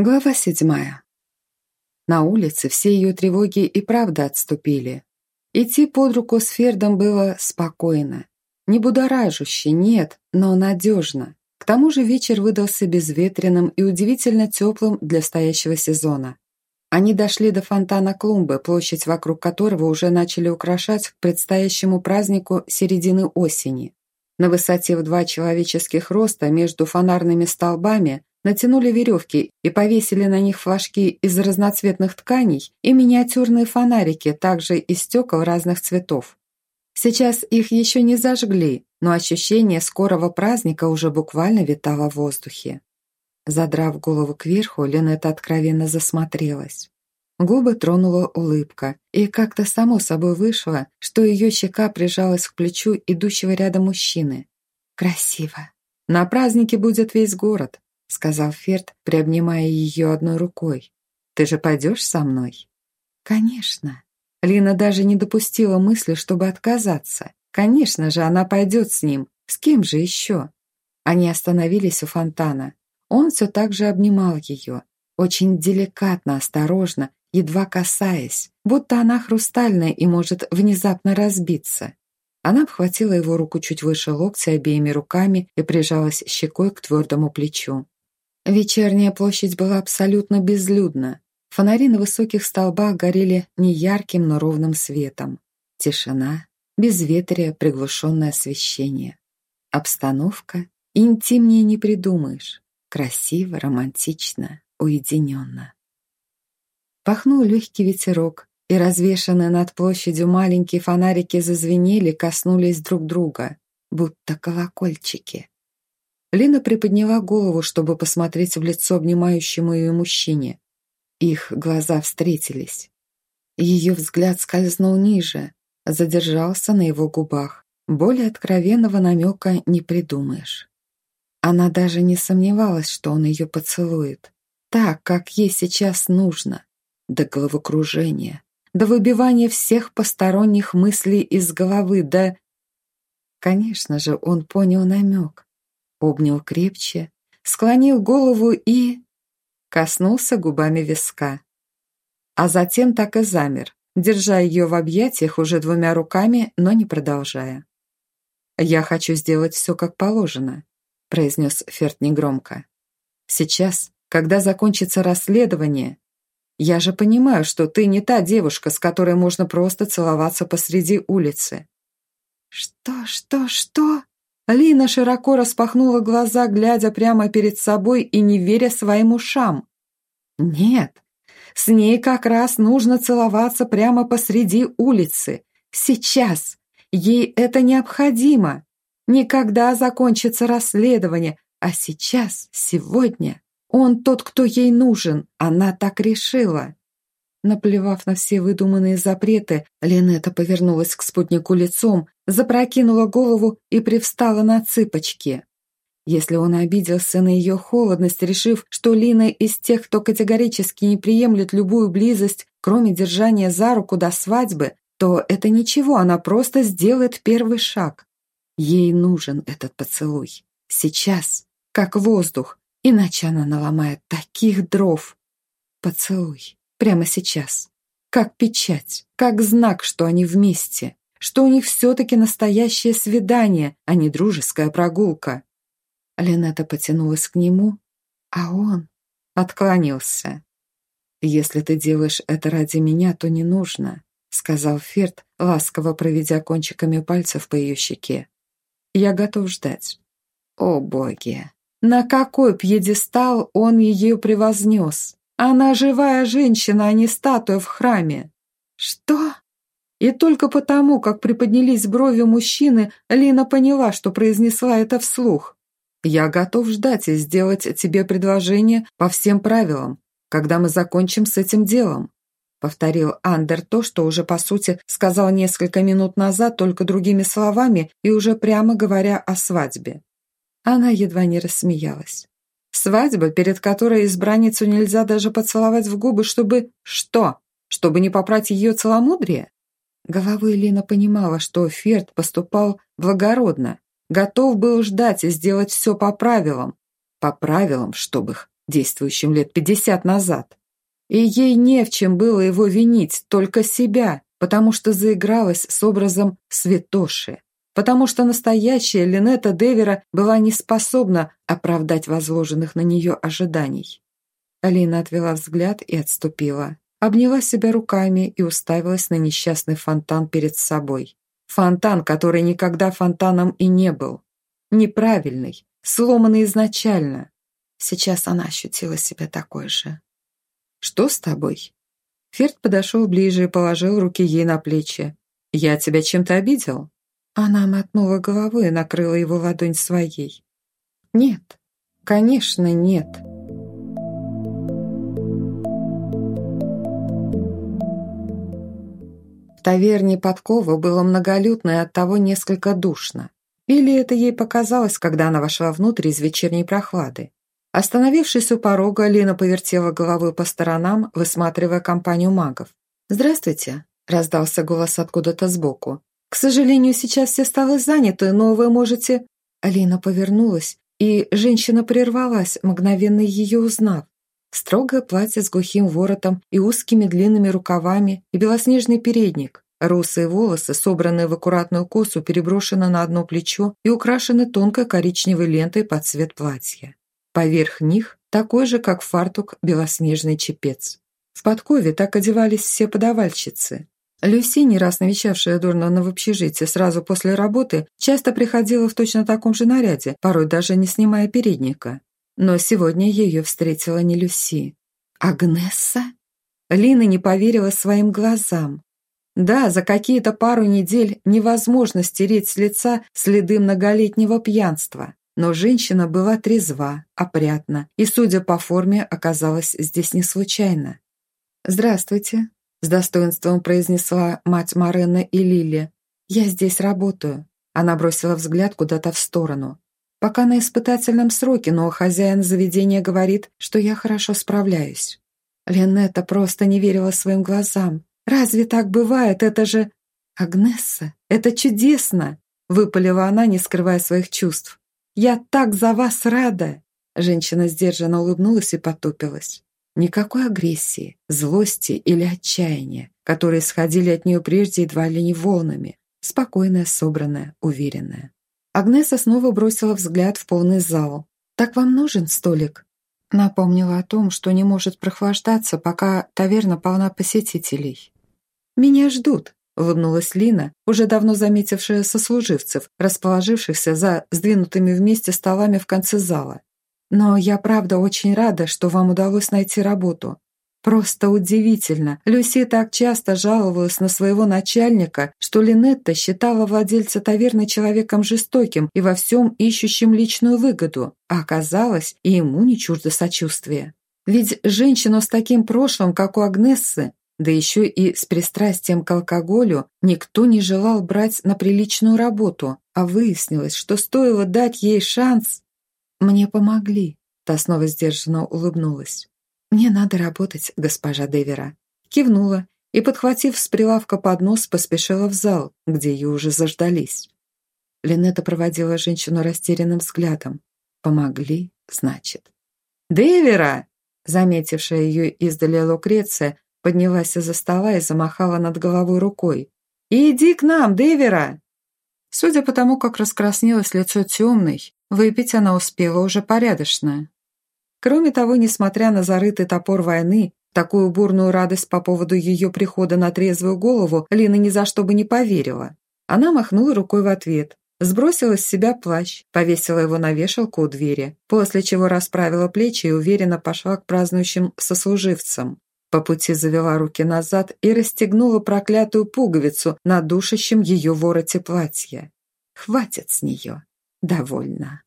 Глава седьмая. На улице все ее тревоги и правда отступили. Идти под руку с Фердом было спокойно. Не будоражуще, нет, но надежно. К тому же вечер выдался безветренным и удивительно теплым для стоящего сезона. Они дошли до фонтана клумбы, площадь вокруг которого уже начали украшать к предстоящему празднику середины осени. На высоте в два человеческих роста между фонарными столбами натянули веревки и повесили на них флажки из разноцветных тканей и миниатюрные фонарики, также из стекол разных цветов. Сейчас их еще не зажгли, но ощущение скорого праздника уже буквально витало в воздухе. Задрав голову кверху, Ленета откровенно засмотрелась. Губы тронула улыбка, и как-то само собой вышло, что ее щека прижалась к плечу идущего рядом мужчины. «Красиво. На празднике будет весь город сказал Ферд, приобнимая ее одной рукой. «Ты же пойдешь со мной?» «Конечно». Лина даже не допустила мысли, чтобы отказаться. Конечно же, она пойдет с ним. С кем же еще? Они остановились у фонтана. Он все так же обнимал ее. Очень деликатно, осторожно, едва касаясь, будто она хрустальная и может внезапно разбиться. Она обхватила его руку чуть выше локтя обеими руками и прижалась щекой к твердому плечу. Вечерняя площадь была абсолютно безлюдна. Фонари на высоких столбах горели неярким, но ровным светом. Тишина, безветрие, приглушенное освещение. Обстановка интимнее не придумаешь. Красиво, романтично, уединенно. Пахнул легкий ветерок, и развешанные над площадью маленькие фонарики зазвенели, коснулись друг друга, будто колокольчики. Лина приподняла голову, чтобы посмотреть в лицо обнимающему ее мужчине. Их глаза встретились. Ее взгляд скользнул ниже, задержался на его губах. Более откровенного намека не придумаешь. Она даже не сомневалась, что он ее поцелует. Так, как ей сейчас нужно. До головокружения, до выбивания всех посторонних мыслей из головы, да... Конечно же, он понял намек обнял крепче, склонил голову и... коснулся губами виска. А затем так и замер, держа ее в объятиях уже двумя руками, но не продолжая. «Я хочу сделать все как положено», – произнес Ферд негромко. «Сейчас, когда закончится расследование, я же понимаю, что ты не та девушка, с которой можно просто целоваться посреди улицы». «Что, что, что?» Лина широко распахнула глаза, глядя прямо перед собой и не веря своим ушам. «Нет, с ней как раз нужно целоваться прямо посреди улицы. Сейчас. Ей это необходимо. Никогда закончится расследование, а сейчас, сегодня. Он тот, кто ей нужен. Она так решила». Наплевав на все выдуманные запреты, Ленета повернулась к спутнику лицом, запрокинула голову и привстала на цыпочки. Если он обиделся на ее холодность, решив, что Лина из тех, кто категорически не приемлет любую близость, кроме держания за руку до свадьбы, то это ничего, она просто сделает первый шаг. Ей нужен этот поцелуй. Сейчас, как воздух, иначе она наломает таких дров. Поцелуй. Прямо сейчас. Как печать, как знак, что они вместе, что у них все-таки настоящее свидание, а не дружеская прогулка. Ленета потянулась к нему, а он отклонился. «Если ты делаешь это ради меня, то не нужно», сказал Ферд, ласково проведя кончиками пальцев по ее щеке. «Я готов ждать». О боги! На какой пьедестал он ее превознес? Она живая женщина, а не статуя в храме. Что? И только потому, как приподнялись брови мужчины, Лина поняла, что произнесла это вслух. «Я готов ждать и сделать тебе предложение по всем правилам, когда мы закончим с этим делом», повторил Андер то, что уже, по сути, сказал несколько минут назад, только другими словами и уже прямо говоря о свадьбе. Она едва не рассмеялась. Свадьба, перед которой избранницу нельзя даже поцеловать в губы, чтобы... Что? Чтобы не попрать ее целомудрие? Головой Лина понимала, что Ферд поступал благородно, готов был ждать и сделать все по правилам. По правилам, чтобы их действующим лет пятьдесят назад. И ей не в чем было его винить, только себя, потому что заигралась с образом святоши, потому что настоящая Линета Девера была не способна оправдать возложенных на нее ожиданий. Алина отвела взгляд и отступила. Обняла себя руками и уставилась на несчастный фонтан перед собой. Фонтан, который никогда фонтаном и не был. Неправильный, сломанный изначально. Сейчас она ощутила себя такой же. «Что с тобой?» Ферд подошел ближе и положил руки ей на плечи. «Я тебя чем-то обидел?» Она мотнула головой и накрыла его ладонь своей. «Нет, конечно, нет». В таверне Подкова было многолюдно и оттого несколько душно. Или это ей показалось, когда она вошла внутрь из вечерней прохлады. Остановившись у порога, Лина повертела головой по сторонам, высматривая компанию магов. «Здравствуйте», – раздался голос откуда-то сбоку. «К сожалению, сейчас все столы заняты, но вы можете...» Алина повернулась, и женщина прервалась, мгновенно ее узнав. Строгое платье с глухим воротом и узкими длинными рукавами и белоснежный передник. Русые волосы, собранные в аккуратную косу, переброшены на одно плечо и украшены тонкой коричневой лентой под цвет платья. Поверх них такой же, как фартук, белоснежный чепец. В подкове так одевались все подавальщицы. Люси, не раз навещавшая Дорнана в общежитии сразу после работы, часто приходила в точно таком же наряде, порой даже не снимая передника. Но сегодня ее встретила не Люси. «Агнесса?» Лина не поверила своим глазам. Да, за какие-то пару недель невозможно стереть с лица следы многолетнего пьянства. Но женщина была трезва, опрятна и, судя по форме, оказалась здесь не случайно. «Здравствуйте», – с достоинством произнесла мать Марена и Лили. «Я здесь работаю». Она бросила взгляд куда-то в сторону. «Пока на испытательном сроке, но хозяин заведения говорит, что я хорошо справляюсь». Ленетта просто не верила своим глазам. «Разве так бывает? Это же...» «Агнесса, это чудесно!» – выпалила она, не скрывая своих чувств. «Я так за вас рада!» Женщина сдержанно улыбнулась и потупилась. Никакой агрессии, злости или отчаяния, которые сходили от нее прежде едва ли не волнами. Спокойная, собранная, уверенная. Агнеса снова бросила взгляд в полный зал. «Так вам нужен столик?» Напомнила о том, что не может прохлаждаться, пока таверна полна посетителей. «Меня ждут», улыбнулась Лина, уже давно заметившая сослуживцев, расположившихся за сдвинутыми вместе столами в конце зала. «Но я правда очень рада, что вам удалось найти работу. Просто удивительно. Люси так часто жаловалась на своего начальника, что Линетта считала владельца таверны человеком жестоким и во всем ищущим личную выгоду, а оказалось, и ему не чуждо сочувствие. Ведь женщину с таким прошлым, как у Агнессы, да еще и с пристрастием к алкоголю никто не желал брать на приличную работу, а выяснилось, что стоило дать ей шанс. «Мне помогли», — та снова сдержанно улыбнулась. «Мне надо работать, госпожа Девера». Кивнула и, подхватив с прилавка поднос, поспешила в зал, где ее уже заждались. Линетта проводила женщину растерянным взглядом. «Помогли, значит». «Девера!» Заметившая ее издали Лукреция поднялась из-за стола и замахала над головой рукой. «Иди к нам, Девера!» Судя по тому, как раскраснелось лицо темной, выпить она успела уже порядочно. Кроме того, несмотря на зарытый топор войны, такую бурную радость по поводу ее прихода на трезвую голову Лина ни за что бы не поверила. Она махнула рукой в ответ, сбросила с себя плащ, повесила его на вешалку у двери, после чего расправила плечи и уверенно пошла к празднующим сослуживцам. По пути завела руки назад и расстегнула проклятую пуговицу на душащем ее вороте платья. Хватит с нее. Довольно.